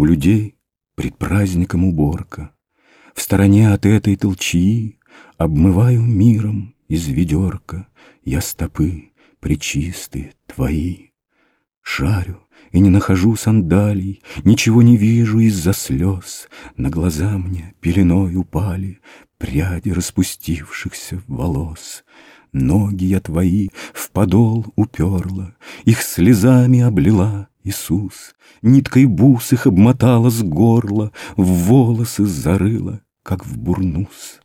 У людей пред праздником уборка. В стороне от этой толчии Обмываю миром из ведерка Я стопы причистые твои. Шарю и не нахожу сандалий, Ничего не вижу из-за слез. На глаза мне пеленой упали Пряди распустившихся волос. Ноги я твои в подол уперла, Их слезами облила, Иисус. Ниткой бус их обмотала с горла, В волосы зарыла, как в бурнус.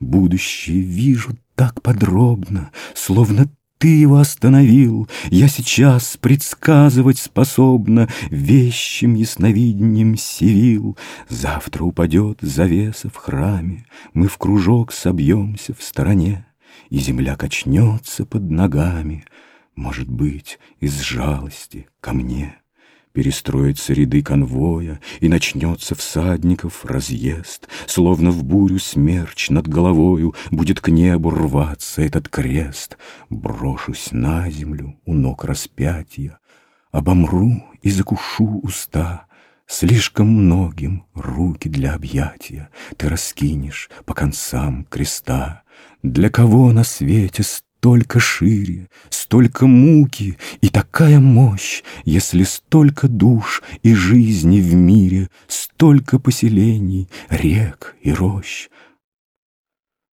Будущее вижу так подробно, Словно ты его остановил. Я сейчас предсказывать способна Вещим ясновидением сивил. Завтра упадет завеса в храме, Мы в кружок собьемся в стороне, И земля качнется под ногами, Может быть, из жалости ко мне. Перестроятся ряды конвоя, И начнется всадников разъезд, Словно в бурю смерч над головою Будет к небу рваться этот крест. Брошусь на землю у ног распятия, Обомру и закушу уста, Слишком многим руки для объятия Ты раскинешь по концам креста. Для кого на свете столько шире, столько муки и такая мощь, Если столько душ и жизни в мире, Столько поселений, рек и рощ.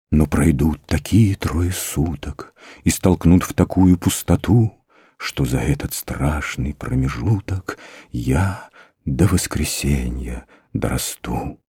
Но пройдут такие трое суток И столкнут в такую пустоту, Что за этот страшный промежуток Я до воскресенья дорасту.